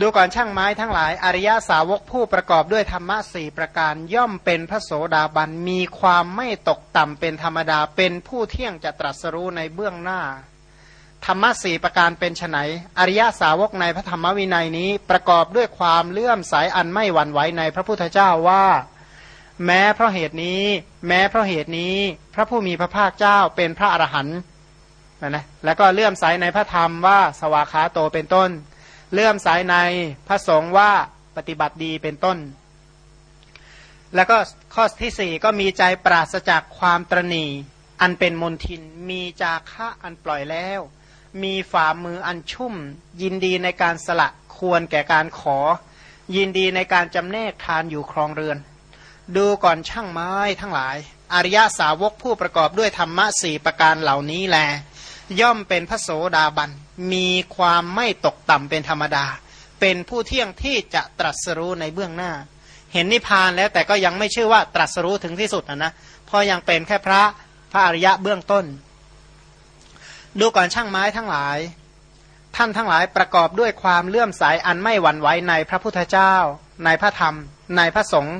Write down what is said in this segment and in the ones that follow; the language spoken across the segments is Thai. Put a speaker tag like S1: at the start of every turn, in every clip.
S1: ดูก่อนช่างไม้ทั้งหลาย อริยสาวกผู้ประกอบด้วยธรรมะสี่ประการย่อมเป็นพระโสดาบันมีความไม่ตกต่ำเป็นธรรมดาเป็นผู้เที่ยงจะตรัสรู้ในเบื้องหน้า ธรรมะสี่ประการเป็นไนอริยสาวกในพระธรรมวินัยนี้ประกอบด้วยความเลื่อมใสอันไม่หวั่นไหวในพระพุทธเจ้าว่า แม้เพราะเหตุนี้ แม้เพราะเหตุนี้ พระผู้มีพระภาคเจ้าเป็นพระอรหันต์นะแล้วก็เลื่อมใสในพระธรรมว่าสวาขาโตเป็นต้น เลื่อมสายในพระสงฆ์ว่าปฏิบัติดีเป็นต้น แล้วก็ข้อที่สี่ก็มีใจปราศจากความตรณีอันเป็นมนทิน มีจาคะอันปล่อยแล้ว มีฝ่ามืออันชุ่ม ยินดีในการสละควรแก่การขอ ยินดีในการจำแนกทานอยู่ครองเรือน ดูก่อนช่างไม้ทั้งหลาย อริยสาวกผู้ประกอบด้วยธรรมะสี่ประการเหล่านี้แล ย่อมเป็นพระโสดาบัน มีความไม่ตกต่ำเป็นธรรมดา เป็นผู้เที่ยงที่จะตรัสรู้ในเบื้องหน้า เห็นนิพพานแล้วแต่ก็ยังไม่ชื่อว่าตรัสรู้ถึงที่สุดนะนะเพราะยังเป็นแค่พระพระอริยะเบื้องต้น ดูก่อนช่างไม้ทั้งหลาย ท่านทั้งหลายประกอบด้วยความเลื่อมใสอันไม่หวั่นไหวในพระพุทธเจ้า ในพระธรรม ในพระสงฆ์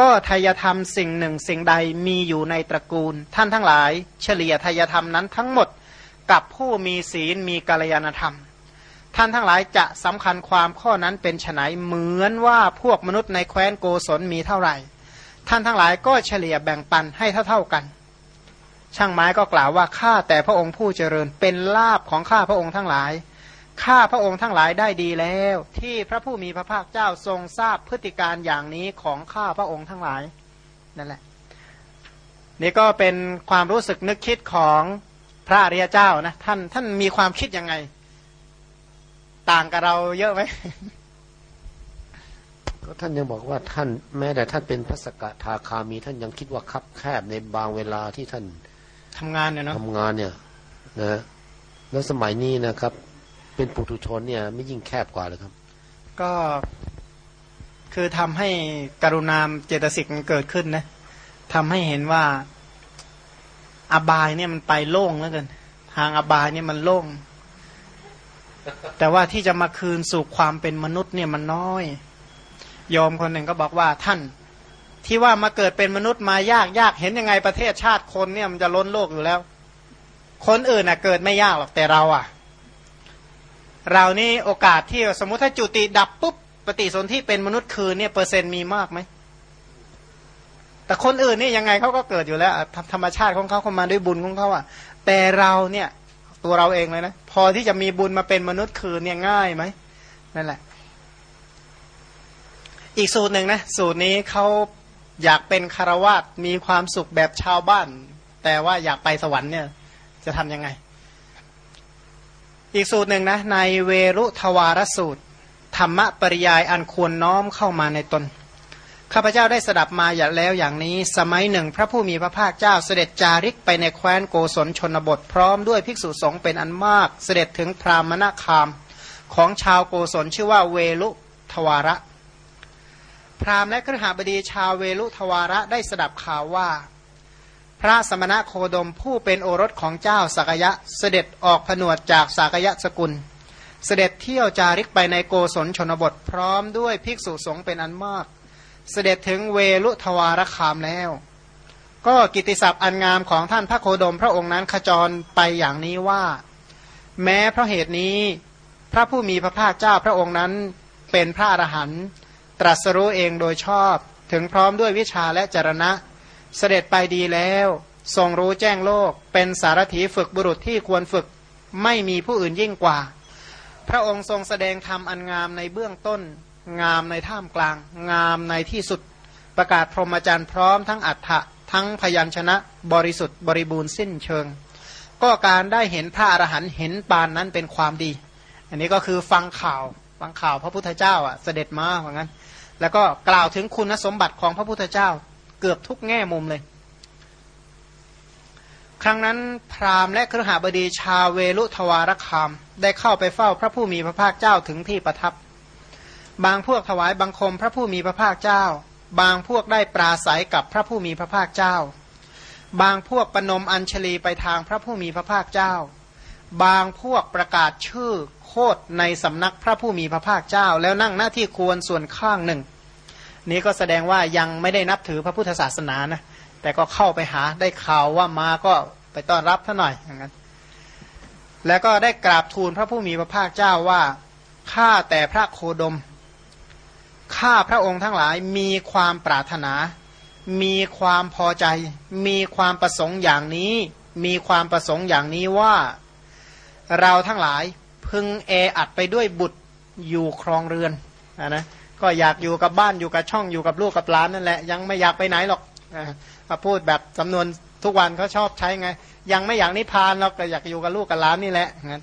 S1: ก็ทายธรรมสิ่งหนึ่งสิ่งใดมีอยู่ในตระกูล ท่านทั้งหลาย เฉลี่ยทายธรรมนั้นทั้งหมด กับผู้มีศีลมีกัลยาณธรรม ท่านทั้งหลายจะสำคัญความข้อนั้นเป็นไฉนเหมือนว่าพวกมนุษย์ในแคว้นโกศลมีเท่าไหร่ ท่านทั้งหลายก็เฉลี่ยแบ่งปันให้เท่าๆกัน ช่างไม้ก็กล่าวว่าข้าแต่พระองค์ผู้เจริญเป็นลาบของข้าพระองค์ทั้งหลายข้าพระองค์ทั้งหลายได้ดีแล้ว ที่พระผู้มีพระภาคเจ้าทรงทราบพฤติการอย่างนี้ของข้าพระองค์ทั้งหลายนั่นแหละ นี่ก็เป็นความรู้สึกนึกคิดของ พระอริยเจ้านะท่านท่านมีความคิดยังไง ต่างกับเราเยอะไหม
S2: ก็ท่านยังบอกว่าท่านแม้แต่ท่านเป็นพระสกทาคามี ท่านยังคิดว่าคับแคบในบางเวลาที่ท่าน
S1: ทำงานเนี่ยเนาะ
S2: ทำงานเนี่ยนะแล้วสมัยนี้นะครับ เป็นปุถุชนเนี่ยไม่ยิ่งแคบกว่าเลยครับ
S1: ก็คือทำให้กรุณามเจตสิกมันเกิดขึ้นนะทำให้เห็นว่า อบายเนี่ยมันไปโล่งแล้วกันทางอบายเนี่ยมันโล่ง แต่ว่าที่จะมาคืนสู่ความเป็นมนุษย์เนี่ยมันน้อย ยอมคนหนึ่งก็บอกว่าท่าน ที่ว่ามาเกิดเป็นมนุษย์มายากยากเห็นยังไงประเทศชาติคนเนี่ยมันจะล้นโลกอยู่แล้ว คนอื่นอะเกิดไม่ยากหรอกแต่เราอะ เรานี่โอกาสที่สมมติถ้าจุติดับปุ๊บปฏิสนธิเป็นมนุษย์คืนเนี่ยเปอร์เซ็นต์มีมากไหม แต่คนอื่นนี่ยังไงเขาก็เกิดอยู่แล้วธรรมชาติของเขาเข้ามาด้วยบุญของเขาอะ แต่เราเนี่ยตัวเราเองเลยนะพอที่จะมีบุญมาเป็นมนุษย์คืนเนี่ยง่ายไหมนั่นแหละ อีกสูตรหนึ่งนะสูตรนี้เขาอยากเป็นคารวาสมีความสุขแบบชาวบ้าน แต่ว่าอยากไปสวรรค์เนี่ยจะทำยังไง อีกสูตรหนึ่งนะในเวรุทวารสูตร ธรรมปริยายอันควรน้อมเข้ามาในตน ข้าพเจ้าได้สดับมาอย่างแล้วอย่างนี้ สมัยหนึ่ง พระผู้มีพระภาคเจ้าเสด็จจาริกไปในแคว้นโกศลชนบท พร้อมด้วยภิกษุสงฆ์เป็นอันมาก เสด็จถึงพรามณคาม ของชาวโกศลชื่อว่าเวลุทวาระ พรามและครหบดีชาวเวลุทวาระได้สดับข่าวว่า พระสมณะโคดมผู้เป็นโอรสของเจ้าสักยะเสด็จออกผนวดจากสักยะสกุล เสด็จเที่ยวจาริกไปในโกศลชนบท พร้อมด้วยภิกษุสงฆ์เป็นอันมาก เสด็จถึงเวลุทวารคามแล้ว ก็กิติศัพท์อันงามของท่านพระโคดมพระองค์นั้นขจรไปอย่างนี้ว่า แม้เพราะเหตุนี้พระผู้มีพระภาคเจ้าพระองค์นั้นเป็นพระอรหันต์ตรัสรู้เองโดยชอบ ถึงพร้อมด้วยวิชาและจรณะ เสด็จไปดีแล้ว ทรงรู้แจ้งโลก เป็นสารถีฝึกบุรุษที่ควรฝึกไม่มีผู้อื่นยิ่งกว่า พระองค์ทรงแสดงธรรมอันงามในเบื้องต้น งามในท่ามกลาง งามในที่สุดประกาศพรหมจรรย์พร้อมทั้งอัฏฐะทั้งพยัญชนะบริสุทธิ์บริบูรณ์สิ้นเชิง ก็การได้เห็นพระอรหันต์เห็นปานนั้นเป็นความดี อันนี้ก็คือฟังข่าวฟังข่าวพระพุทธเจ้าอะเสด็จมาเหมือนกันแล้วก็กล่าวถึงคุณสมบัติของพระพุทธเจ้าเกือบทุกแง่มุมเลย ครั้งนั้นพราหมณ์และครหบดีชาวเวลุทวารคาม ได้เข้าไปเฝ้าพระผู้มีพระภาคเจ้าถึงที่ประทับ บางพวกถวายบังคมพระผู้มีพระภาคเจ้า บางพวกได้ปราศัยกับพระผู้มีพระภาคเจ้า บางพวกปนมอัญชลีไปทางพระผู้มีพระภาคเจ้า บางพวกประกาศชื่อโคดในสำนักพระผู้มีพระภาคเจ้า แล้วนั่งหน้าที่ควรส่วนข้างหนึ่ง นี้ก็แสดงว่ายังไม่ได้นับถือพระพุทธศาสนานะแต่ก็เข้าไปหาได้ข่าวว่ามาก็ไปต้อนรับท่านหน่อยอย่างนั้นแล้วก็ได้กราบทูลพระผู้มีพระภาคเจ้าว่าข้าแต่พระโคดม ข้าพระองค์ทั้งหลายมีความปรารถนา มีความพอใจ มีความประสงค์อย่างนี้ มีความประสงค์อย่างนี้ว่า เราทั้งหลายพึงแออัดไปด้วยบุตรอยู่ครองเรือนอนะก็อยากอยู่กับบ้านอยู่กับช่องอยู่กับลูกกับหลานนั่นแหละ ยังไม่อยากไปไหนหรอกมาพูดแบบจำนวนทุกวันเขาชอบใช้ไง ยังไม่อยากนิพพานเราก็อยากอยู่กับลูกกับหลานนี่แหละงั้น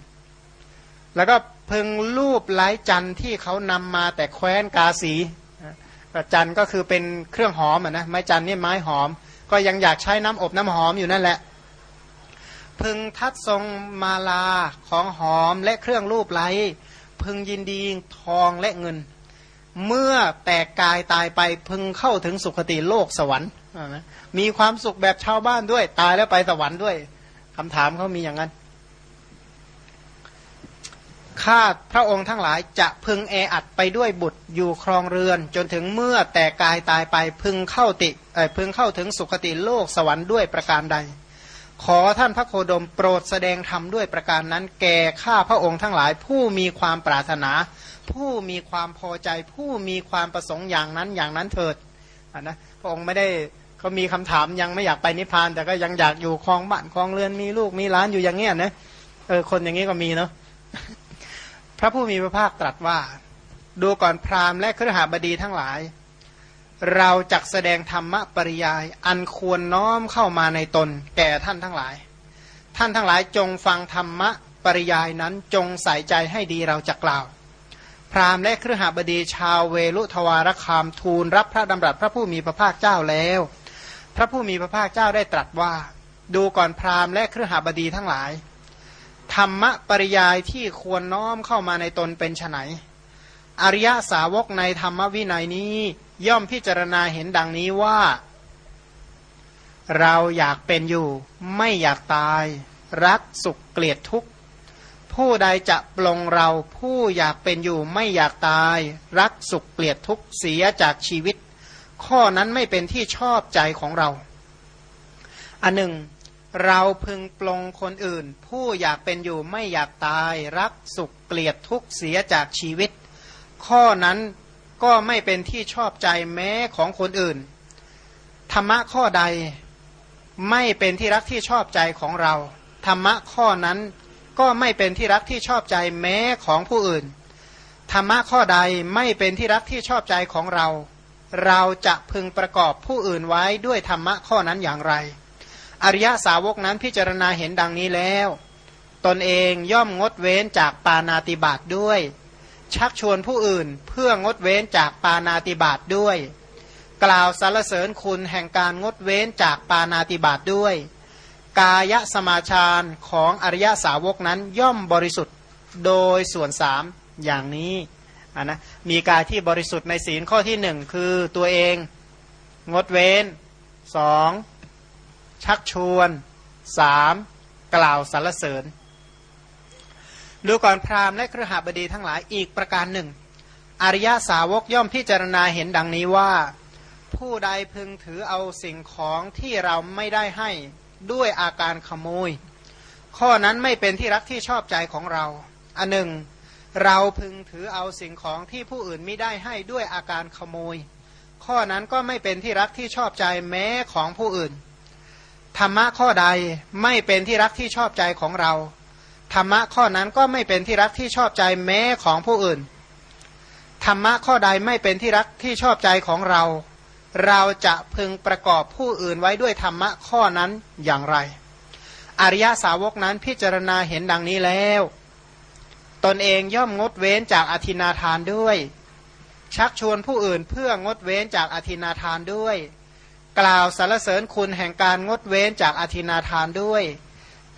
S1: แล้วก็พึงรูปไล้จันที่เขานำมาแต่แคว้นกาสีจันก็คือเป็นเครื่องหอมอะนะไม้จันนี่ไม้หอม ก็ยังอยากใช้น้ำอบน้ำหอมอยู่นั่นแหละ พึงทัดทรงมาลาของหอมและเครื่องรูปไล้พึงยินดีทองและเงิน เมื่อแตกกายตายไปพึงเข้าถึงสุคติโลกสวรรค์มีความสุขแบบชาวบ้านด้วย ตายแล้วไปสวรรค์ด้วยคำถามเขามีอย่างนั้น ข้าพระองค์ทั้งหลายจะพึงแออัดไปด้วยบุตรอยู่ครองเรือน จนถึงเมื่อแต่กายตายไปพึงเข้าติพึงเข้าถึงสุคติโลกสวรรค์ด้วยประการใด ขอท่านพระโคดมโปรดแสดงธรรมด้วยประการนั้น แก่ข้าพระองค์ทั้งหลายผู้มีความปรารถนา ผู้มีความพอใจ ผู้มีความประสงค์อย่างนั้นอย่างนั้นเถิดนะพระองค์ไม่ได้เขามีคำถามยังไม่อยากไปนิพพาน แต่ก็ยังอยากอยู่คลองบ้านคลองเรือนมีลูกมีร้านอยู่อย่างเงี้ยนะเออคนอย่างนี้ก็มีเนาะ พระผู้มีพระภาคตรัสว่า ดูก่อนพราหมณ์และครหบดีทั้งหลาย เราจักแสดงธรรมปริยาย อันควรน้อมเข้ามาในตน แก่ท่านทั้งหลาย ท่านทั้งหลายจงฟังธรรมปริยายนั้นจงใส่ใจให้ดีเราจะกล่าว พราหมณ์และเครือหบดีชาวเวลุทวารคามทูลรับพระดำรัสพระผู้มีพระภาคเจ้าแล้ว พระผู้มีพระภาคเจ้าได้ตรัสว่า ดูก่อนพราหมณ์และเครือหบดีทั้งหลาย ธรรมปริยายที่ควรน้อมเข้ามาในตนเป็นไนอริยสาวกในธรรมวินัยนี้ย่อมพิจารณาเห็นดังนี้ว่า เราอยากเป็นอยู่ ไม่อยากตาย รักสุขเกลียดทุกข์ ผู้ใดจะปลงเราผู้อยากเป็นอยู่ไม่อยากตาย รักสุขเกลียดทุกข์เสียจากชีวิต ข้อนั้นไม่เป็นที่ชอบใจของเรา อันหนึ่ง เราพึงปลงคนอื่น ผู้อยากเป็นอยู่ไม่อยากตาย รักสุขเกลียดทุกข์เสียจากชีวิต ข้อนั้นก็ไม่เป็นที่ชอบใจแม้ของคนอื่น ธรรมะข้อใดไม่เป็นที่รักที่ชอบใจของเรา ธรรมะข้อนั้นก็ไม่เป็นที่รักที่ชอบใจแม้ของผู้อื่น ธรรมะข้อใดไม่เป็นที่รักที่ชอบใจของเรา เราจะพึงประกอบผู้อื่นไว้ด้วยธรรมะข้อนั้นอย่างไร อริยสาวกนั้นพิจารณาเห็นดังนี้แล้ว ตนเองย่อมงดเว้นจากปานาติบาตด้วย ชักชวนผู้อื่นเพื่องดเว้นจากปานาติบาตด้วย กล่าวสรรเสริญคุณแห่งการงดเว้นจากปานาติบาตด้วย กายสมาชานของอริยสาวกนั้นย่อมบริสุทธิ์โดยส่วนสามอย่างนี้นนะมีกายที่บริสุทธิ์ในศีลข้อที่หนึ่งคือตัวเอง งดเว้นสอง ชักชวนสามกล่าวสรรเสริญ ดูก่อนพราหมณ์และครหบดีทั้งหลายอีกประการหนึ่ง อริยาสาวกย่อมพิจารณาเห็นดังนี้ว่า ผู้ใดพึงถือเอาสิ่งของที่เราไม่ได้ให้ด้วยอาการขโมย ข้อนั้นไม่เป็นที่รักที่ชอบใจของเรา อันหนึ่ง เราพึงถือเอาสิ่งของที่ผู้อื่นไม่ได้ให้ด้วยอาการขโมย ข้อนั้นก็ไม่เป็นที่รักที่ชอบใจแม้ของผู้อื่น ธรรมะข้อใดไม่เป็นที่รักที่ชอบใจของเรา ธรรมะข้อนั้นก็ไม่เป็นที่รักที่ชอบใจแม้ของผู้อื่น ธรรมะข้อใดไม่เป็นที่รักที่ชอบใจของเรา เราจะพึงประกอบผู้อื่นไว้ด้วยธรรมะข้อนั้นอย่างไร อริยสาวกนั้นพิจารณาเห็นดังนี้แล้ว ตนเองย่อมงดเว้นจากอธินาทานด้วย ชักชวนผู้อื่นเพื่องดเว้นจากอธินาทานด้วย กล่าวสรรเสริญคุณแห่งการงดเว้นจากอธินาทานด้วย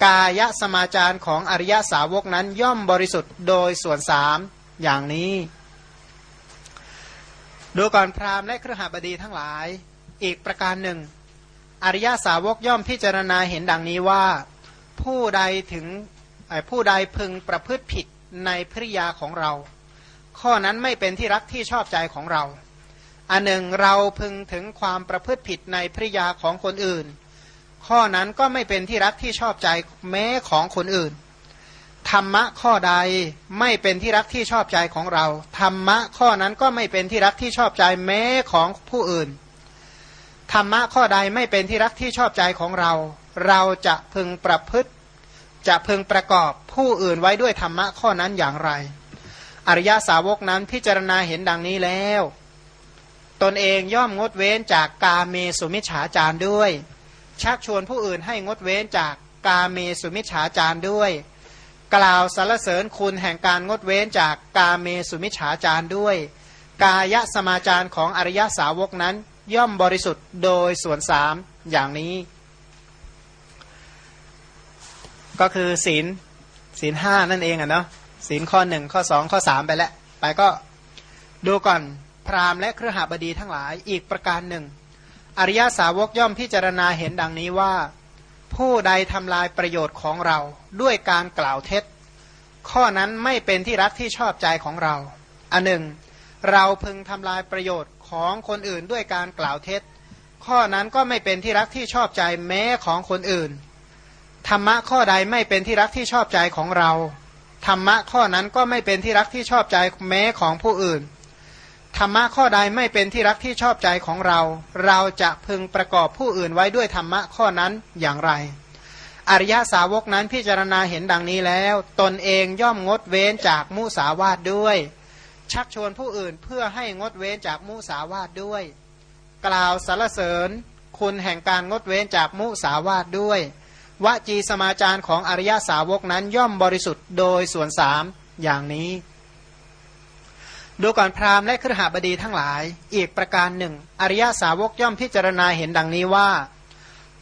S1: กายสมาจารของอริยสาวกนั้นย่อมบริสุทธิ์โดยส่วนสามอย่างนี้ ดูก่อนพราหมณ์และเครือหบดีทั้งหลาย อีกประการหนึ่ง อริยสาวกย่อมพิจารณาเห็นดังนี้ว่า ผู้ใดถึงผู้ใดพึงประพฤติผิดในภริยาของเรา ข้อนั้นไม่เป็นที่รักที่ชอบใจของเรา อันหนึ่งเราพึงถึงความประพฤติผิดในภริยาของคนอื่น ข้อนั้นก็ไม่เป็นที่รักที่ชอบใจแม้ของคนอื่น ธรรมะข้อใดไม่เป็นที่รักที่ชอบใจของเรา ธรรมะข้อนั้นก็ไม่เป็นที่รักที่ชอบใจแม้ของผู้อื่น ธรรมะข้อใดไม่เป็นที่รักที่ชอบใจของเรา เราจะพึงประพฤติ จะพึงประกอบผู้อื่นไว้ด้วยธรรมะข้อนั้นอย่างไร อริยาสาวกนั้นพิจารณาเห็นดังนี้แล้ว ตนเองย่อมงดเว้นจากกาเมสุมิฉาจารด้วย ชักชวนผู้อื่นให้งดเว้นจากกาเมสุมิฉาจารด้วย กล่าวสรรเสริญคุณแห่งการงดเว้นจากกาเมสุมิฉาจารด้วย กายสมาจารของอริยสาวกนั้นย่อมบริสุทธิ์โดยส่วนสามอย่างนี้ ก็คือศีลศีลห้านั่นเองอะเนาะศีลข้อหนึ่งข้อสองข้อสามไปแล้ว ไปก็ดูก่อน พราหมณ์และเครือหบดีทั้งหลายอีกประการหนึ่ง อริยสาวกย่อมพิจารณาเห็นดังนี้ว่า ผู้ใดทำลายประโยชน์ของเราด้วยการกล่าวเท็จ ข้อนั้นไม่เป็นที่รักที่ชอบใจของเรา อันหนึ่ง เราพึงทำลายประโยชน์ของคนอื่นด้วยการกล่าวเท็จ ข้อนั้นก็ไม่เป็นที่รักที่ชอบใจแม้ของคนอื่น ธรรมะข้อใดไม่เป็นที่รักที่ชอบใจของเราธรรมะข้อนั้นก็ไม่เป็นที่รักที่ชอบใจแม้ของผู้อื่น ธรรมะข้อใดไม่เป็นที่รักที่ชอบใจของเรา เราจะพึงประกอบผู้อื่นไว้ด้วยธรรมะข้อนั้นอย่างไร อริยสาวกนั้นพิจารณาเห็นดังนี้แล้ว ตนเองย่อมงดเว้นจากมุสาวาทด้วย ชักชวนผู้อื่นเพื่อให้งดเว้นจากมุสาวาทด้วย กล่าวสรรเสริญ คุณแห่งการงดเว้นจากมุสาวาทด้วยวจีสมาจารของอริยสาวกนั้นย่อมบริสุทธิ์โดยส่วนสามอย่างนี้ ดูก่อนพราหมณ์และครหบดีทั้งหลาย อีกประการหนึ่ง อริยสาวกย่อมพิจารณาเห็นดังนี้ว่า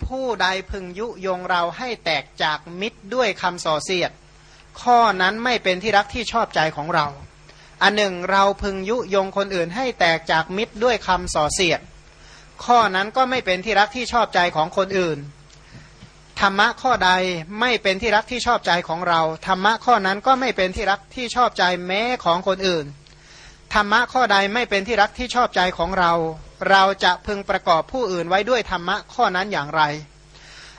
S1: ผู้ใดพึงยุยงเราให้แตกจากมิตรด้วยคำส่อเสียด ข้อนั้นไม่เป็นที่รักที่ชอบใจของเรา อันหนึ่งเราพึงยุยงคนอื่นให้แตกจากมิตรด้วยคำส่อเสียด ข้อนั้นก็ไม่เป็นที่รักที่ชอบใจของคนอื่นธรรมะข้อใดไม่เป็นที่รักที่ชอบใจของเราธรรมะข้อนั้นก็ไม่เป็นที่รักที่ชอบใจแม้ของคนอื่น ธรรมะข้อใดไม่เป็นที่รักที่ชอบใจของเรา เราจะพึงประกอบผู้อื่นไว้ด้วยธรรมะข้อนั้นอย่างไร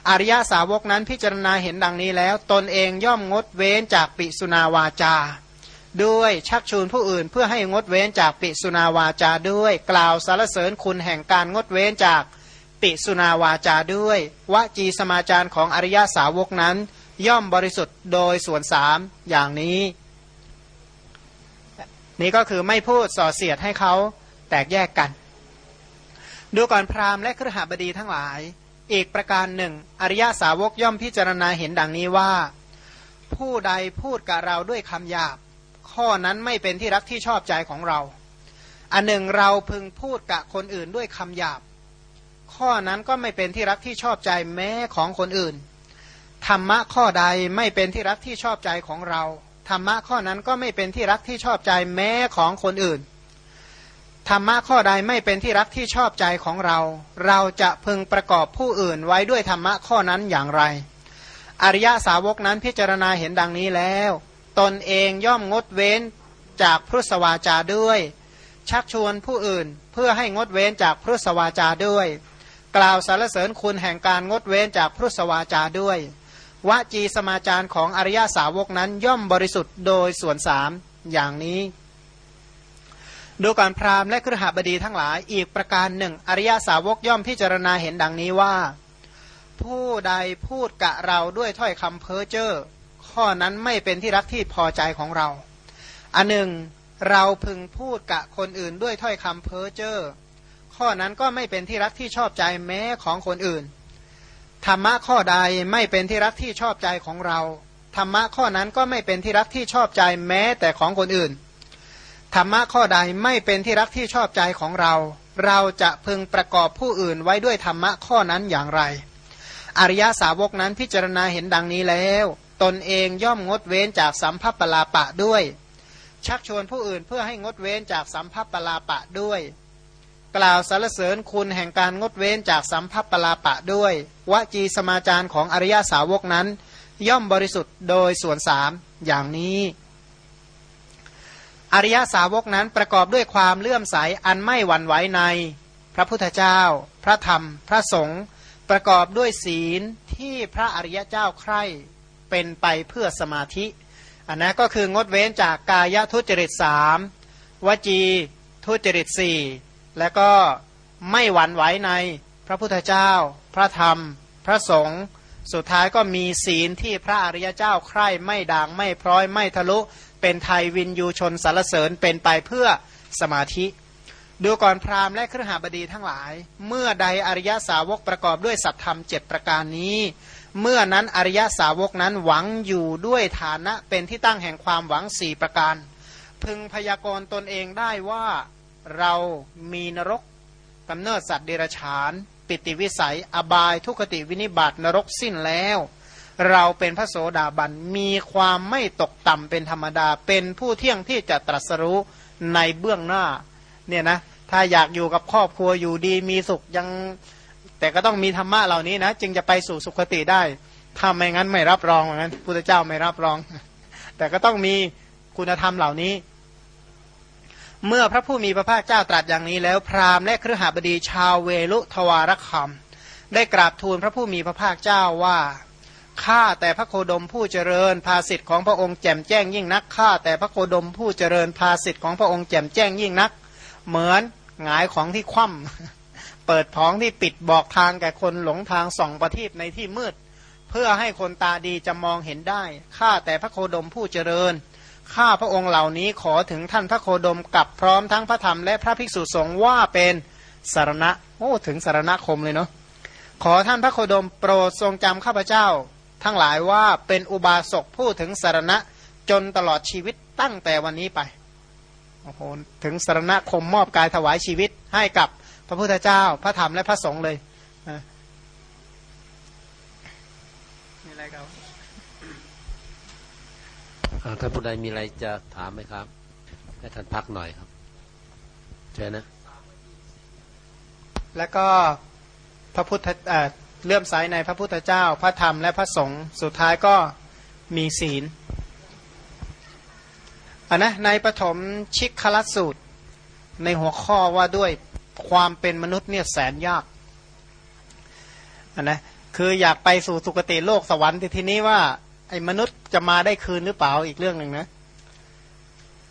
S1: อริยสาวกนั้นพิจารณาเห็นดังนี้แล้ว ตนเองย่อมงดเว้นจากปิสุนาวาจา ด้วยชักชูนผู้อื่นเพื่อให้งดเว้นจากปิสุนาวาจาด้วย กล่าวสารเสริญคุณแห่งการงดเว้นจากปิสุนาวาจาด้วยวจีสมาจารของอริยสาวกนั้น ย่อมบริสุทธิ์โดยส่วนสามอย่างนี้ นี่ก็คือไม่พูดส่อเสียดให้เขาแตกแยกกัน ดูก่อนพราหมณ์และครหบดีทั้งหลาย อีกประการหนึ่ง อริยสาวกย่อมพิจารณาเห็นดังนี้ว่า ผู้ใดพูดกับเราด้วยคำหยาบ ข้อนั้นไม่เป็นที่รักที่ชอบใจของเรา อันหนึ่งเราพึงพูดกับคนอื่นด้วยคำหยาบ ข้อนั้นก็ไม่เป็นที่รักที่ชอบใจแม้ของคนอื่น ธรรมะข้อใดไม่เป็นที่รักที่ชอบใจของเรา ธรรมะข้อนั้นก็ไม่เป็นที่รักที่ชอบใจแม้ของคนอื่น ธรรมะข้อใดไม่เป็นที่รักที่ชอบใจของเรา เราจะพึงประกอบผู้อื่นไว้ด้วยธรรมะข้อนั้นอย่างไร อริยสาวกนั้นพิจารณาเห็นดังนี้แล้ว ตนเองย่อมงดเว้นจากพุทธวาจาด้วย ชักชวนผู้อื่นเพื่อให้งดเว้นจากพุทธวาจาด้วย กล่าวสรรเสริญคุณแห่งการงดเว้นจากพุทธวาจาด้วย วจีสมาจารของอริยสาวกนั้นย่อมบริสุทธิ์โดยส่วนสามอย่างนี้ ดูการพราหมณ์และครหบดีทั้งหลายอีกประการหนึ่ง อริยสาวกย่อมพิจารณาเห็นดังนี้ว่า ผู้ใดพูดกะเราด้วยถ้อยคำเพ้อเจ้อข้อนั้นไม่เป็นที่รักที่พอใจของเรา อันหนึ่ง เราพึงพูดกะคนอื่นด้วยถ้อยคำเพ้อเจ้อข้อนั้นก็ไม่เป็นที่รักที่ชอบใจแม้ของคนอื่น ธรรมะข้อใดไม่เป็นที่รักที่ชอบใจของเราธรรมะข้อนั้นก็ไม่เป็นที่รักที่ชอบใจแม้แต่ของคนอื่นธรรมะข้อใดไม่เป็นที่รักที่ชอบใจของเรา เราจะพึงประกอบผู้อื่นไว้ด้วยธรรมะข้อนั้นอย่างไร อริยาสาวกนั้นพิจารณาเห็นดังนี้แล้ว ตนเองย่อมงดเว้นจากสัมภปลาปะด้วย ชักชวนผู้อื่นเพื่อให้งดเว้นจากสัมภปลาปะด้วย กล่าวสรรเสริญคุณแห่งการงดเว้นจากสัมภปลาปะด้วยวจีสมาจารของอริยสาวกนั้น ย่อมบริสุทธิ์โดยส่วนสามอย่างนี้ อริยสาวกนั้นประกอบด้วยความเลื่อมใสอันไม่หวั่นไหวใน พระพุทธเจ้า พระธรรม พระสงฆ์ประกอบด้วยศีลที่พระอริยเจ้าใคร่เป็นไปเพื่อสมาธิอันนั้นก็คืองดเว้นจากกายทุจริตสามวจีทุจริตสี่ แล้วก็ไม่หวั่นไหวในพระพุทธเจ้า พระธรรม พระสงฆ์สุดท้ายก็มีศีลที่พระอริยเจ้าใคร่ไม่ด่างไม่พร้อยไม่ทะลุ เป็นไทยวินยูชนสารเสริญเป็นไปเพื่อสมาธิ ดูก่อนพราหมณ์และเครือหาบดีทั้งหลาย เมื่อใดอริยสาวกประกอบด้วยสัตธรรมเจ็ดประการนี้ เมื่อนั้นอริยสาวกนั้นหวังอยู่ด้วยฐานะเป็นที่ตั้งแห่งความหวังสี่ประการ พึงพยากรณ์ตนเองได้ว่า เรามีนรกกำเนิดสัตว์เดรัจฉาน ปิติวิสัย อบายทุกขติวินิบาตนรกสิ้นแล้ว เราเป็นพระโสดาบันมีความไม่ตกต่ำเป็นธรรมดา เป็นผู้เที่ยงที่จะตรัสรู้ในเบื้องหน้าเนี่ยนะถ้าอยากอยู่กับครอบครัวอยู่ดีมีสุขยัง แต่ก็ต้องมีธรรมะเหล่านี้นะ จึงจะไปสู่สุคติได้ถ้าไม่งั้นไม่รับรองเหมือนกันพุทธเจ้าไม่รับรอง แต่ก็ต้องมีคุณธรรมเหล่านี้ เมื่อพระผู้มีพระภาคเจ้าตรัสอย่างนี้แล้วพราหมณ์และเครือหาบดีชาวเวลุทวารคัมได้กราบทูลพระผู้มีพระภาคเจ้าว่าข้าแต่พระโคดมผู้เจริญภาสิทธิ์ของพระองค์แจ่มแจ้งยิ่งนักข้าแต่พระโคดมผู้เจริญภาสิทธิ์ของพระองค์แจ่มแจ้งยิ่งนัก เหมือนหงายของที่คว่ำเปิดท้องที่ปิดบอกทางแก่คนหลงทางส่องประทีปในที่มืด เพื่อให้คนตาดีจะมองเห็นได้ข้าแต่พระโคดมผู้เจริญ ข้าพระองค์เหล่านี้ขอถึงท่านพระโคดมกับพร้อมทั้งพระธรรมและพระภิกษุสงฆ์ว่าเป็นสารณะโอ้ถึงสารณคมเลยเนาะขอท่านพระโคดมโปรดทรงจำข้าพเจ้า ทั้งหลายว่าเป็นอุบาสกผู้ถึงสารณะจนตลอดชีวิตตั้งแต่วันนี้ไปโอ้โหถึงสารณคมมอบกายถวายชีวิตให้กับพระพุทธเจ้า พระธรรมและพระสงฆ์เลย
S2: มีอะไรครับ ท่านผู้ใดมีอะไรจะถามไหมครับ ให้ท่านพักหน่อยครับเชิญนะ
S1: แล้วก็พระพุทธเลื่อมใสในพระพุทธเจ้า พระธรรมและพระสงฆ์สุดท้ายก็มีศีลอันนะในปฐมชิกคลัสูตร ในหัวข้อว่าด้วยความเป็นมนุษย์เนี่ยแสนยากอันนะคืออยากไปสู่สุคติโลกสวรรค์ทีนี้ว่า ไอ้มนุษย์จะมาได้คืนหรือเปล่าอีกเรื่องหนึ่งนะ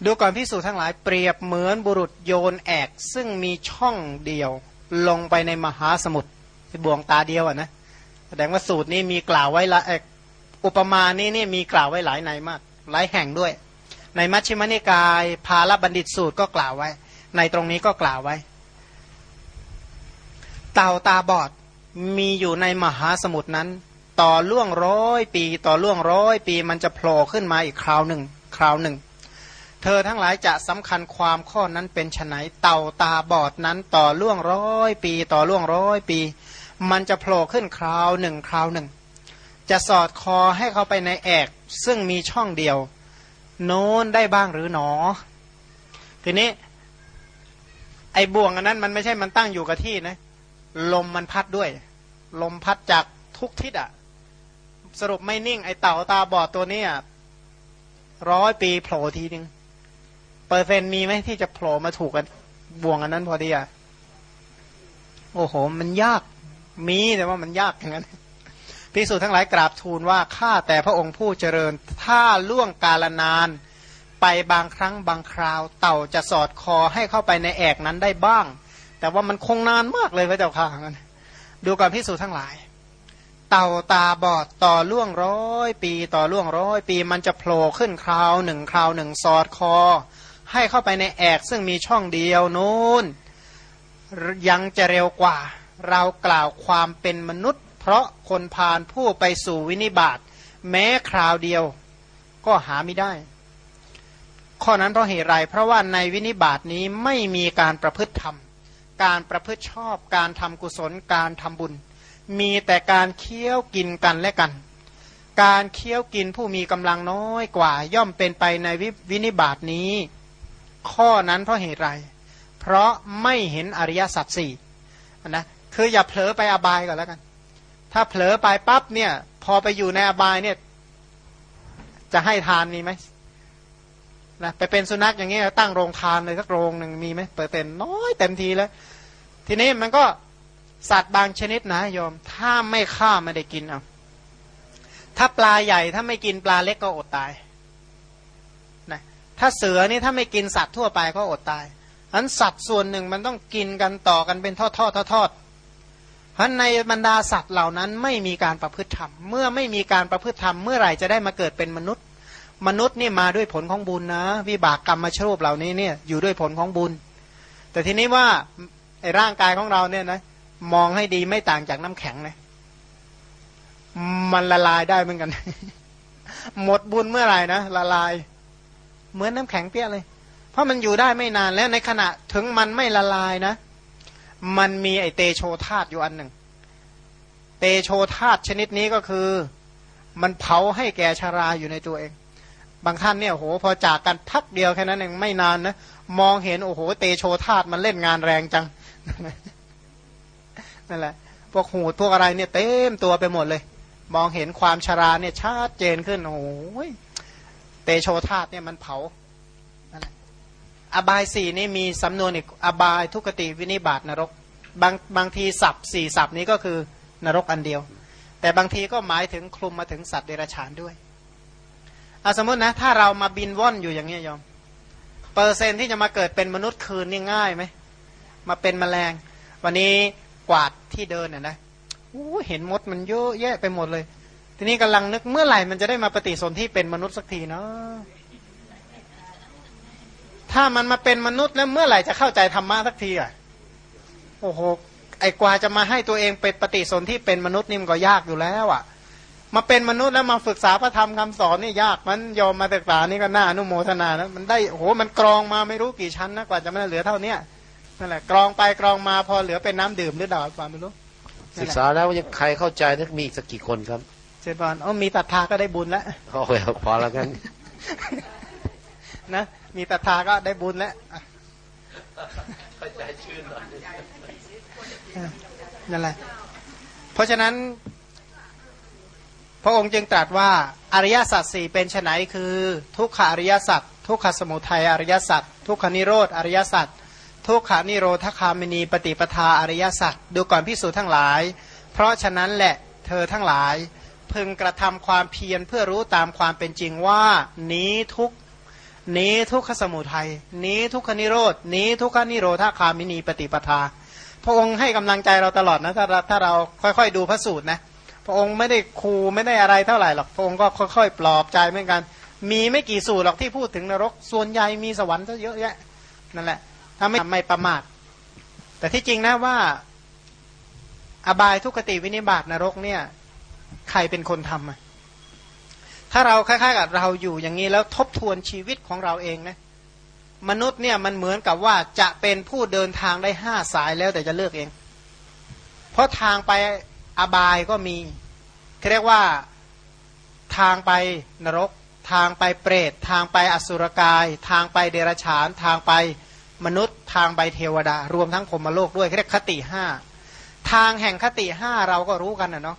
S1: ดูก่อนพิสูจนทั้งหลายเปรียบเหมือนบุรุษโยนแอกซึ่งมีช่องเดียวลงไปในมหาสมุทรที่บวงตาเดียวอะนะแสดงว่าสูตรนี้มีกล่าวไว้ละอุปมานี้นี่มีกล่าวไว้หลายในมาก หลายแห่งด้วย ในมัชฌิมนิกายพาลบัณฑิตสูตรก็กล่าวไว้ ในตรงนี้ก็กล่าวไว้ เต่าตาบอดมีอยู่ในมหาสมุทรนั้น ต่อล่วงร้อยปี ต่อล่วงร้อยปีมันจะโผล่ขึ้นมาอีกคราวหนึ่งคราวหนึ่ง เธอทั้งหลายจะสำคัญความข้อนั้นเป็นไนเต่าตาบอดนั้นต่อล่วงร้อยปี ต่อล่วงร้อยปี มันจะโผล่ขึ้นคราวหนึ่งคราวหนึ่ง จะสอดคอให้เขาไปในแอกซึ่งมีช่องเดียว โน้นได้บ้างหรือหนอ ทีนี้ ไอ้บ่วงอันนั้นมันไม่ใช่มันตั้งอยู่กับที่นะ ลมมันพัดด้วย ลมพัดจากทุกทิศอะ่ะ สรุปไม่นิ่งไอเต่าตาบอดตัวนี้ร้อยปีโผล่ทีนึงเปอร์เซ็นต์มีไหมที่จะโผล่มาถูกกันบ่วงอันนั้นพอดีอะโอ้โห มันยากมีแต่ว่ามันยากอย่างนั้นพิสูจน์ทั้งหลายกราบทูลว่าข้าแต่พระองค์ผู้เจริญ ถ้าล่วงกาลนาน ไปบางครั้งบางคราว เต่าจะสอดคอให้เข้าไปในแอกนั้นได้บ้าง แต่ว่ามันคงนานมากเลยพระเจ้าค่ะดูก่อนพิสูจน์ทั้งหลาย เต่าตาบอดต่อล่วงร้อยปีต่อล่วงร้อยปีมันจะโผล่ขึ้นคราวหนึ่งคราวหนึ่งสอดคอ ให้เข้าไปในแอกซึ่งมีช่องเดียวนู้นยังจะเร็วกว่า เรากล่าวความเป็นมนุษย์ เพราะคนพาลผู้ไปสู่วินิบาตแม้คราวเดียว ก็หาไม่ได้ ข้อนั้นเพราะเหตุไรเพราะว่าในวินิบาตนี้ไม่มีการประพฤติธรรม การประพฤติชอบการทำกุศลการทำบุญ มีแต่การเคี้ยวกินกันและกัน การเคี้ยวกินผู้มีกำลังน้อยกว่า ย่อมเป็นไปในวินิบาตนี้ ข้อนั้นเพราะเหตุไร เพราะไม่เห็นอริยสัจสี่นะคืออย่าเผลอไปอบายก่อนแล้วกัน ถ้าเผลอไปปั๊บเนี่ยพอไปอยู่ในอบายเนี่ยจะให้ทานมีไหมนะไปเป็นสุนัขอย่างเงี้ยตั้งโรงทานเลยสักโรงหนึ่งมีไหมเปอร์เซ็นต์น้อยเต็มทีแล้ว ทีนี้มันก็ สัตว์บางชนิดนะโยม ถ้าไม่ฆ่าไม่ได้กินเอาถ้าปลาใหญ่ถ้าไม่กินปลาเล็กก็อดตายนะถ้าเสือนี่ถ้าไม่กินสัตว์ทั่วไปก็อดตายอันสัตว์ส่วนหนึ่งมันต้องกินกันต่อกันเป็นทอดทอดทอดทอดเพราะในบรรดาสัตว์เหล่านั้นไม่มีการประพฤติธรรม เมื่อไม่มีการประพฤติธรรมเมื่อไหร่จะได้มาเกิดเป็นมนุษย์ มนุษย์นี่มาด้วยผลของบุญนะ วิบากกรรมมาชรูปเหล่านี้เนี่ยอยู่ด้วยผลของบุญ แต่ทีนี้ว่าไอ้ร่างกายของเราเนี่ยนะ มองให้ดีไม่ต่างจากน้ำแข็งเลยมันละลายได้เหมือนกัน หมดบุญเมื่อไหร่นะละลาย เหมือนน้ำแข็งเปี้ยเลย เพราะมันอยู่ได้ไม่นานแล้วในขณะถึงมันไม่ละลายนะ มันมีไอเตโชธาตอยู่อันหนึ่ง เตโชธาตชนิดนี้ก็คือ มันเผาให้แก่ชาราอยู่ในตัวเอง บางท่านเนี่ยโหพอจากกันพักเดียวแค่นั้นเองไม่นานนะมองเห็นโอ้โห เตโชธาตมันเล่นงานแรงจัง นั่นแหละ พวกหูพวกอะไรเนี่ยเต็มตัวไปหมดเลย มองเห็นความชราเนี่ยชัดเจนขึ้นโอ้ยเตโชธาตเนี่ยมันเผานั่นแหละอบายสี่นี่มีสำนวนอีกอบายทุกติวินิบาตนรก บางบางทีสับสี่สับนี้ก็คือนรกอันเดียว แต่บางทีก็หมายถึงคลุมมาถึงสัตว์เดรัจฉานด้วยอาสมมตินะ ถ้าเรามาบินว่อนอยู่อย่างนี้ยอม เปอร์เซนที่จะมาเกิดเป็นมนุษย์คืนนี่ง่ายไหมมาเป็นแมลง วันนี้ กวาดที่เดินน่ยนะเห็นมดมันเยอะแยะไปหมดเลย ทีนี้กำลังนึกเมื่อไหร่มันจะได้มาปฏิสนธิเป็นมนุษย์สักทีเนาะถ้ามันมาเป็นมนุษย์แล้วเมื่อไหร่จะเข้าใจธรรมะสักทีอะโอ้โหไอ้กว่าจะมาให้ตัวเองเป็นปฏิสนธิเป็นมนุษย์นี่มันก็ยากอยู่แล้วอะ มาเป็นมนุษย์แล้วมาฝึกษาพระธรรมคำสอนนี่ยากมันยอมมาศึกษานี่ก็น่าอนุโมทนานะมันได้โอ้โหมันกรองมาไม่รู้กี่ชั้นนะกว่าจะมาเหลือเท่าเนี้ย นั่นแหละกรองไปกรองมาพอเหลือเป็นน้ำดื่มหรือดาวฟังไม่รู้
S2: ศึกษาแล้วยังใครเข้าใจนึกมีอีกสักกี่คนครับ
S1: เจนบอลอ๋อมีตัดทาก็ได้บุญแล้ว
S2: โอ้ยพอแล้วกัน
S1: นะมีตัดทาก็ได้บุญแล้วเข้าใจชื่นหน่อยนั่นแหละ เพราะฉะนั้น พระองค์จึงตรัสว่าอริยสัจสี่เป็นไนคือ ทุกขอริยสัจทุกขสมุทัยอริยสัจทุกขนิโรธอริยสัจ ทุกขานิโรธคามินีปฏิปทาอริยสัจดูก่อนพิสูจน์ทั้งหลาย เพราะฉะนั้นแหละเธอทั้งหลาย พึงกระทำความเพียรเพื่อรู้ตามความเป็นจริงว่านี้ทุกนี้ทุกขสมุทัยนี้ทุกขนิโรธนี้ทุกขนิโรธคามินีปฏิปทา พระองค์ให้กำลังใจเราตลอดนะถ้าถ้าเราค่อยๆดูพระสูตรนะพระองค์ไม่ได้คูไม่ได้อะไรเท่าไหร่หรอกพระองค์ก็ค่อยๆ ปลอบใจเหมือนกัน มีไม่กี่สูตรหรอกที่พูดถึงนรกส่วนใหญ่มีสวรรค์ซะเยอะแยะนั่นแหละ ถ้าไม่ไม่ประมาท แต่ที่จริงนะว่า อบายทุกขติวินิบาตนรกเนี่ย ใครเป็นคนทำอะถ้าเราคล้ายๆกับเราอยู่อย่างนี้แล้วทบทวนชีวิตของเราเองนะมนุษย์เนี่ยมันเหมือนกับว่าจะเป็นผู้เดินทางได้ห้าสายแล้วแต่จะเลือกเอง เพราะทางไปอบายก็มีเรียกว่าทางไปนรก ทางไปเปรต ทางไปอสุรกาย ทางไปเดรัจฉาน ทางไป มนุษย์ทางใบเทวดา รวมทั้งพรมโลกด้วยเรียกคติห้าทางแห่งคติห้าเราก็รู้กันนะเนาะ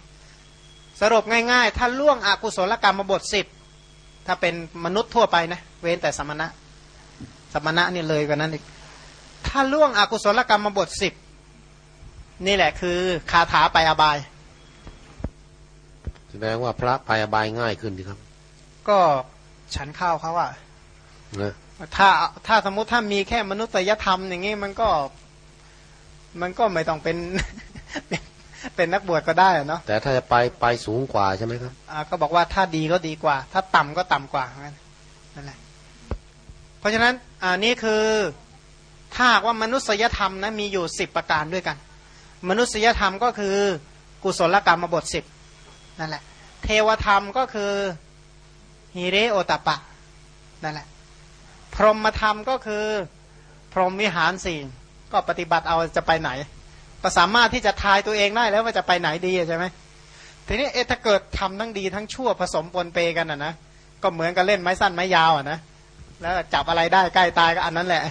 S1: สรุปง่ายๆ ถ้าล่วงอกุศลกรรมมาบทสิบถ้าเป็นมนุษย์ทั่วไปนะเว้นแต่สมณะ สมณะนี่เลยกว่านั้นอีกถ้าล่วงอกุศลกรรมมาบทสิบนี่แหละคือคาถาไปอบาย
S2: แสดงว่าพระไปอบายง่ายขึ้นดีครับ
S1: ก็ฉันข้าวเขาอะ
S2: นะ
S1: ถ้าถ้าสมมติถ้ามีแค่มนุษยธรรมอย่างนี้มันก็ มันก็ไม่ต้องเป็น เป็นนักบวชก็ได้เนาะ
S2: แต่ถ้าจะไปไปสูงกว่าใช่ไหมครับ
S1: อ่าก็บอกว่าถ้าดีก็ดีกว่า ถ้าต่ำก็ต่ำกว่านั่นแหละเพราะฉะนั้นอ่านี่คือถ้าว่ามนุษยธรรมนะมีอยู่สิบประการด้วยกัน มนุษยธรรมก็คือกุศลกรรมบทสิบนั่นแหละ เทวธรรมก็คือฮิเรโอตปะนั่นแหละ พรหมธรรมก็คือ พรหมวิหารสี่ก็ปฏิบัติเอาจะไปไหน ก็สามารถที่จะทายตัวเองได้แล้วว่าจะไปไหนดีใช่ไหมทีนี้เอถ้าเกิดทำทั้งดีทั้งชั่วผสมปนเปกันอะนะก็เหมือนกับเล่นไม้สั้นไม้ยาวอะนะแล้วจับอะไรได้ใกล้ตายก็อันนั้นแหละ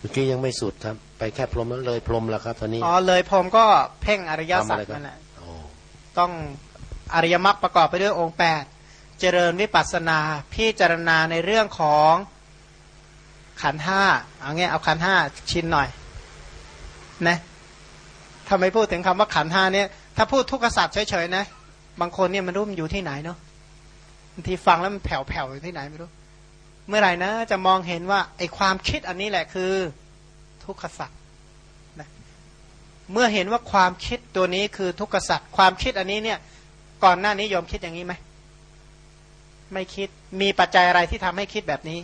S2: เมื่อกี้ยังไม่สุดครับ ไปแค่พรหมแล้วเลยพรหมแล้วครับตอนนี้
S1: อ๋อเลยพรหมก็เพ่งอริยสัจนั่นแหละต้องอริยมรรคประกอบไปด้วยองค์แปดเจริญวิปัสสนาพิจารณาในเรื่องของ ขันห้าเอาเงี้ยเอาขันห้าชินหน่อยนะถ้าไมพูดถึงคำว่าขันห้าเนี่ยถ้าพูดทุกขสัตว์เฉยๆนะบางคนเนี่ยมันรู้มันอยู่ที่ไหนเนาะบางทีฟังแล้วมันแผ่วๆอยู่ที่ไหนไม่รู้ เมื่อไหร่นะ จะมองเห็นว่าไอความคิดอันนี้แหละคือ ทุกขสัตว์นะเมื่อเห็นว่าความคิดตัวนี้คือทุกขสัตว์ความคิดอันนี้เนี่ย ก่อนหน้านี้ยอมคิดอย่างนี้ไหมไม่คิดมีปัจจัยอะไรที่ทำให้คิดแบบนี้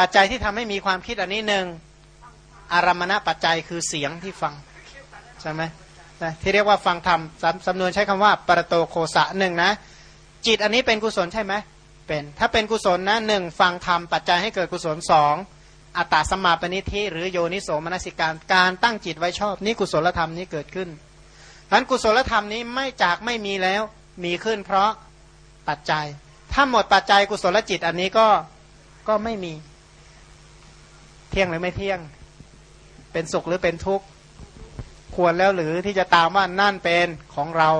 S1: ปัจจัยที่ทำให้มีความคิดอันนี้หนึ่งอารมณปัจจัยคือเสียงที่ฟังใช่ไหมนะที่เรียกว่าฟังธรรมสำสำนวนใช้คำว่าปรโตโคสะหนึ่งนะ จิตอันนี้เป็นกุศลใช่ไหมเป็นถ้าเป็นกุศลนะหนึ่งฟังธรรมปัจจัยให้เกิดกุศลสองอัตตาสมาปณิธิหรือโยนิโสมนสิการการตั้งจิตไว้ชอบ นี่กุศลธรรมนี้เกิดขึ้นฉะนั้นกุศลธรรมนี้ไม่จากไม่มีแล้วมีขึ้นเพราะปัจจัย ถ้าหมดปัจจัยกุศลจิตอันนี้ก็ก็ไม่มี เที่ยงหรือไม่เที่ยง เป็นสุขหรือเป็นทุกข์ ควรแล้วหรือที่จะตามว่านั่นเป็นของเรา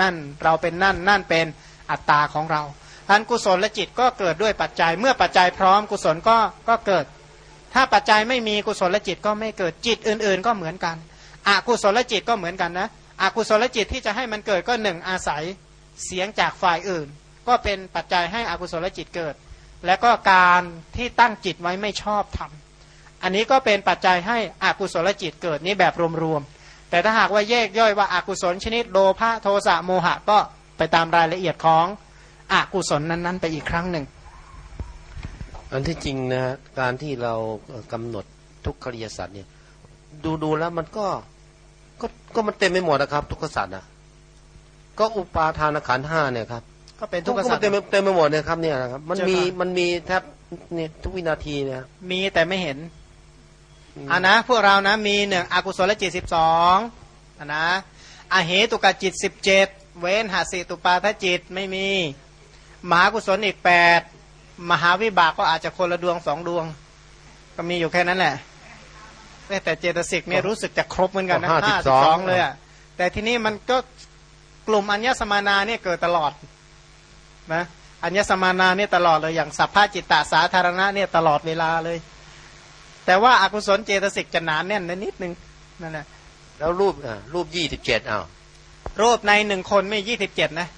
S1: นั่นเราเป็นนั่น นั่นเป็นอัตตาของเราอันกุศลและจิตก็เกิดด้วยปัจจัย เมื่อปัจจัยพร้อมกุศลก็ก็เกิด ถ้าปัจจัยไม่มีกุศลและจิตก็ไม่เกิดจิตอื่น ๆ ก็เหมือนกันอกุศลและจิตก็เหมือนกันนะอกุศลและจิตที่จะให้มันเกิดก็หนึ่งอาศัยเสียงจากฝ่ายอื่น ก็เป็นปัจจัยให้อกุศลจิตเกิด และก็การที่ตั้งจิตไว้ไม่ชอบทำ อันนี้ก็เป็นปัจจัยให้อกุศลจิตเกิดนี้แบบรวมๆแต่ถ้าหากว่าแยกย่อยว่าอากุศลชนิดโลภะโทสะโมหะก็ไปตามรายละเอียดของอากุศลนั้น ๆ ไปอีกครั้งหนึ่ง
S2: อันที่จริงนะการที่เรากำหนดทุกขริยสัตว์เนี่ย ดูดูแล้วมันก็ก็ก็มันเต็มไปหมดนะครับ ทุกขสัตว์นะก็อุปาทานขันห้าเนี่ยครับ
S1: ก็เป็นทุกขสัตว์
S2: เต็มเต็มไปหมดเนี่ยครับเนี่ยนะครับ มันมีมันมีแทบเนี่ยทุกวินาทีเนี่ย
S1: มีแต่ไม่เห็น อ่านะพวกเรานะมีหนึ่งอกุศลจิตสิบสองอ่านะอเหตุกจิตสิบเจ็ดเว้นหาสิตุปาทจิตไม่มี มหากุศลอีกแปดมหาวิบากก็อาจจะคนละดวงสองดวง ก็มีอยู่แค่นั้นแหละแต่เจตสิกเนี่ยรู้สึกจะครบเหมือนกันนะห้าสิบสองเลยอะแต่ทีนี้มันก็กลุ่มอัญญสมานาเนี่ยเกิดตลอดนะอัญญสมานาเนี่ยตลอดเลยอย่างสัพพะจิตตสาธารณะเนี่ยตลอดเวลาเลย แต่ว่าอากุศลเจตสิกจะหนานแน่นนิดนึงนั่นแหละ
S2: แล้วรูปอ่ารูปยี่สิบเจ็ดอ้าว
S1: รูปในหนึ่งคนไม่ยี่สิบเจ็ดนะ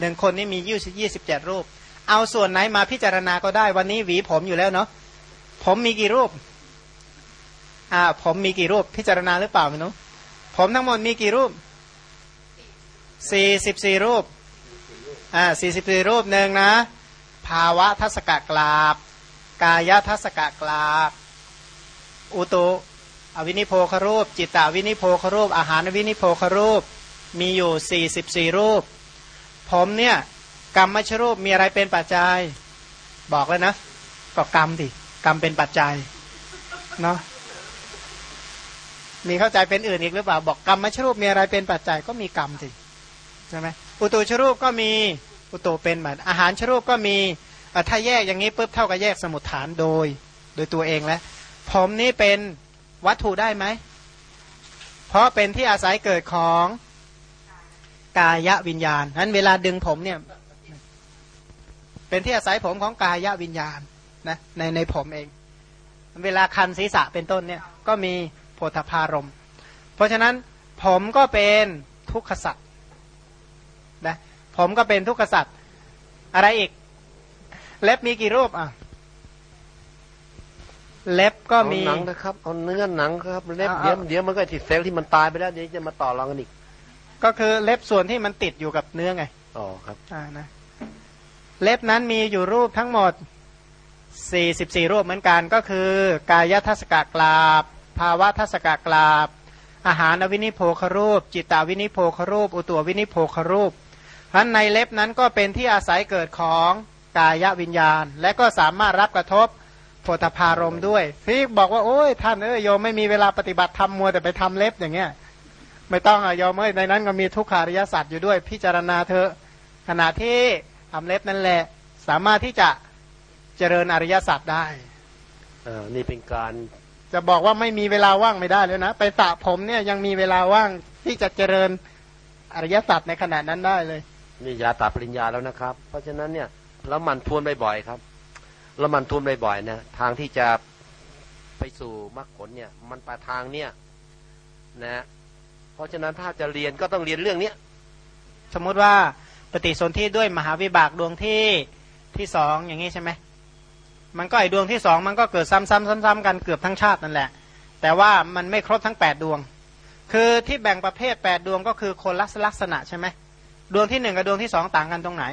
S1: หนึ่งคนนี่มียี่สิบยี่สิบเจ็ดรูป เอาส่วนไหนมาพิจารณาก็ได้วันนี้หวีผมอยู่แล้วเนาะผมมีกี่รูปอ่าผมมีกี่รูปพิจารณาหรือเปล่าไม่รู้ผมทั้งหมดมีกี่รูปสี่สิบสี่รูปอ่าสี่สิบสี่รูปหนึ่งนะ ภาวะทัศกะกราบ กายทัศกะกราบ อุตุอวินิโพครูป จิตตวินิโพครูป อาหารวินิโพครูป มีอยู่สี่สิบสี่รูป ผมเนี่ยกรรมมชรูปมีอะไรเป็นปัจจัย บอกแล้วนะก็กรรมดิกรรมเป็นปัจจัยเนาะมีเข้าใจเป็นอื่นอีกหรือเปล่า บอกกรรมมชรูปมีอะไรเป็นปัจจัยก็มีกรรมสิใช่ไหมอุตุชรูปก็มีอุตุเป็นเหมือนอาหารชรูปก็มีถ้าแยกอย่างนี้ปุ๊บเท่ากับแยกสมุดฐานโดย โดยตัวเองแล้ว ผมนี้เป็นวัตถุได้ไหม เพราะเป็นที่อาศัยเกิดของกายวิญญาณนั้นเวลาดึงผมเนี่ย เป็นที่อาศัยผมของกายวิญญาณนะในในผมเอง เวลาคันศีรษะเป็นต้นเนี่ย ก็มีโพธพารม เพราะฉะนั้นผมก็เป็นทุกขสัตว์นะผมก็เป็นทุกขสัตว์อะไรอีก เล็บมีกี่รูปอะ เล็บก็มี
S2: หนังนะครับเอาเนื้อหนังครับเล็บเดี๋ยวเดี๋ยวมันก็ติดเซลล์ที่มันตายไปแล้วเดี๋ยวจะมาต่อรองกันอีก
S1: ก็คือเล็บส่วนที่มันติดอยู่กับเนื้อไง
S2: อ๋อครับ
S1: อ่านะเล็บนั้นมีอยู่รูปทั้งหมดสี่สิบสี่รูปเหมือนกันก็คือ กายทสกกลาป ภาวะทัศกกราบ อาหารอวินิโภครูป จิตตอวินิโภครูป อุตุอวินิโภครูปเพราะในเล็บนั้นก็เป็นที่อาศัยเกิดของกายวิญญาณ และก็สามารถรับกระทบ โพธพารมด้วยพี่บอกว่าโอ้ยท่านเอ้ยโยมไม่มีเวลาปฏิบัติทำมัวแต่ไปทำเล็บอย่างเงี้ย ไม่ต้องอะโยมเอ้ยในนั้นก็มีทุกขาริยสัตว์อยู่ด้วย พิจารณาเถอะขณะที่ทำเล็บนั่นแหละ สามารถที่จะเจริญอริยสัตว์ได้
S2: เออนี่เป็นการ
S1: จะบอกว่าไม่มีเวลาว่างไม่ได้เลยนะ ไปสระผมเนี่ยยังมีเวลาว่างที่จะเจริญอริยสัตว์ในขณะนั้นได้เลย
S2: นี่ยาตาปริญญาแล้วนะครับ เพราะฉะนั้นเนี่ยแล้วมันทวนบ่อยๆครับ แล้วมันทวนบ่อยๆนะทางที่จะไปสู่มรรคผลเนี่ย มันปลายทางเนี่ย นะ เพราะฉะนั้นถ้าจะเรียนก็ต้องเรียนเรื่องเนี้ย
S1: สมมุติว่าปฏิสนธิด้วยมหาวิบากดวงที่ที่สองอย่างนี้ใช่ไหมมันก็ไอดวงที่สองมันก็เกิดซ้ำๆๆๆกันเกือบทั้งชาตินั่นแหละ แต่ว่ามันไม่ครบทั้งแปดดวง คือที่แบ่งประเภทแปดดวงก็คือคนลักษลักษณะใช่ไหมดวงที่หนึ่งกับดวงที่สองต่างกันตรงไหน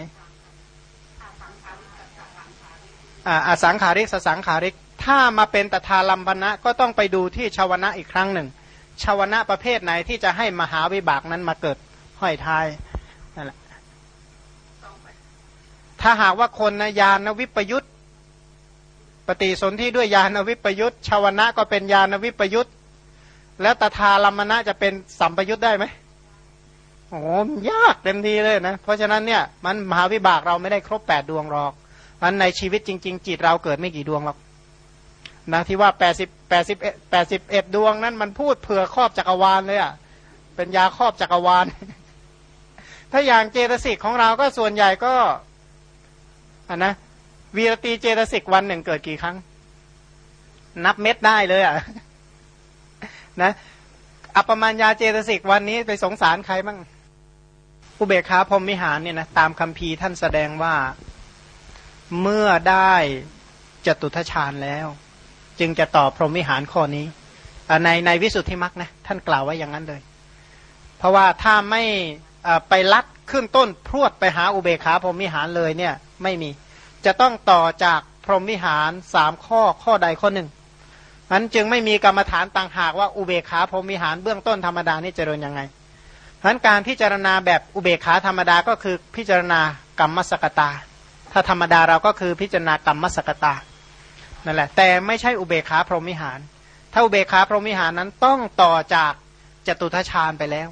S1: อาสังขาริกสสังขาริก ถ้ามาเป็นตถาลัมพนะก็ต้องไปดูที่ชาวนะอีกครั้งหนึ่งชาวนะประเภทไหนที่จะให้มหาวิบากนั้นมาเกิดห้อยท้ายนั่นแหละถ้าหากว่าคนนะยานวิปยุตปฏิสนธิด้วยยานวิปยุตชาวนะก็เป็นยานวิปยุตแล้วตถาลัมมณะจะเป็นสัมปยุตได้ไหมโอ้โหยากเต็มทีเลยนะ เพราะฉะนั้นเนี่ยมันมหาวิบากเราไม่ได้ครบแปดดวงหรอก มันในชีวิตจริง ๆ จิตเราเกิดไม่กี่ดวงหรอกนะที่ว่าแปดสิบแปดสิบแปดสิบเอ็ดดวงนั้นมันพูดเผื่อครอบจักรวาลเลยอะเป็นยาครอบจักรวาล ถ้าอย่างเจตสิกของเราก็ส่วนใหญ่ก็อันนะวีรตีเจตสิกวันหนึ่งเกิดกี่ครั้ง นับเม็ดได้เลยอะนะอัปมัญญาเจตสิกวันนี้ไปสงสารใครบ้างอุเบกขาพรหมวิหารเนี่ยนะตามคัมภีร์ท่านแสดงว่า เมื่อได้จตุทชาญแล้ว จึงจะตอบพรหมวิหารข้อนี้ในในวิสุทธิมรรคนะท่านกล่าวไว้อย่างนั้นเลย เพราะว่าถ้าไม่ไปลัดขึ้นต้นพรวดไปหาอุเบขาพรหมวิหารเลยเนี่ยไม่มีจะต้องต่อจากพรหมวิหารสามข้อข้อใดข้อหนึ่งนั้นจึงไม่มีกรรมฐานต่างหากว่าอุเบขาพรหมวิหารเบื้องต้นธรรมดานี่เจริญยังไงนั้นการพิจารณาแบบอุเบขาธรรมดาก็คือพิจารณากรรมสกตา ถ้าธรรมดาเราก็คือพิจารณากรรมสกตานั่นแหละ แต่ไม่ใช่อุเบกขาพรหมิหาร ถ้าอุเบกขาพรหมิหารนั้นต้องต่อจากจตุทชาญไปแล้ว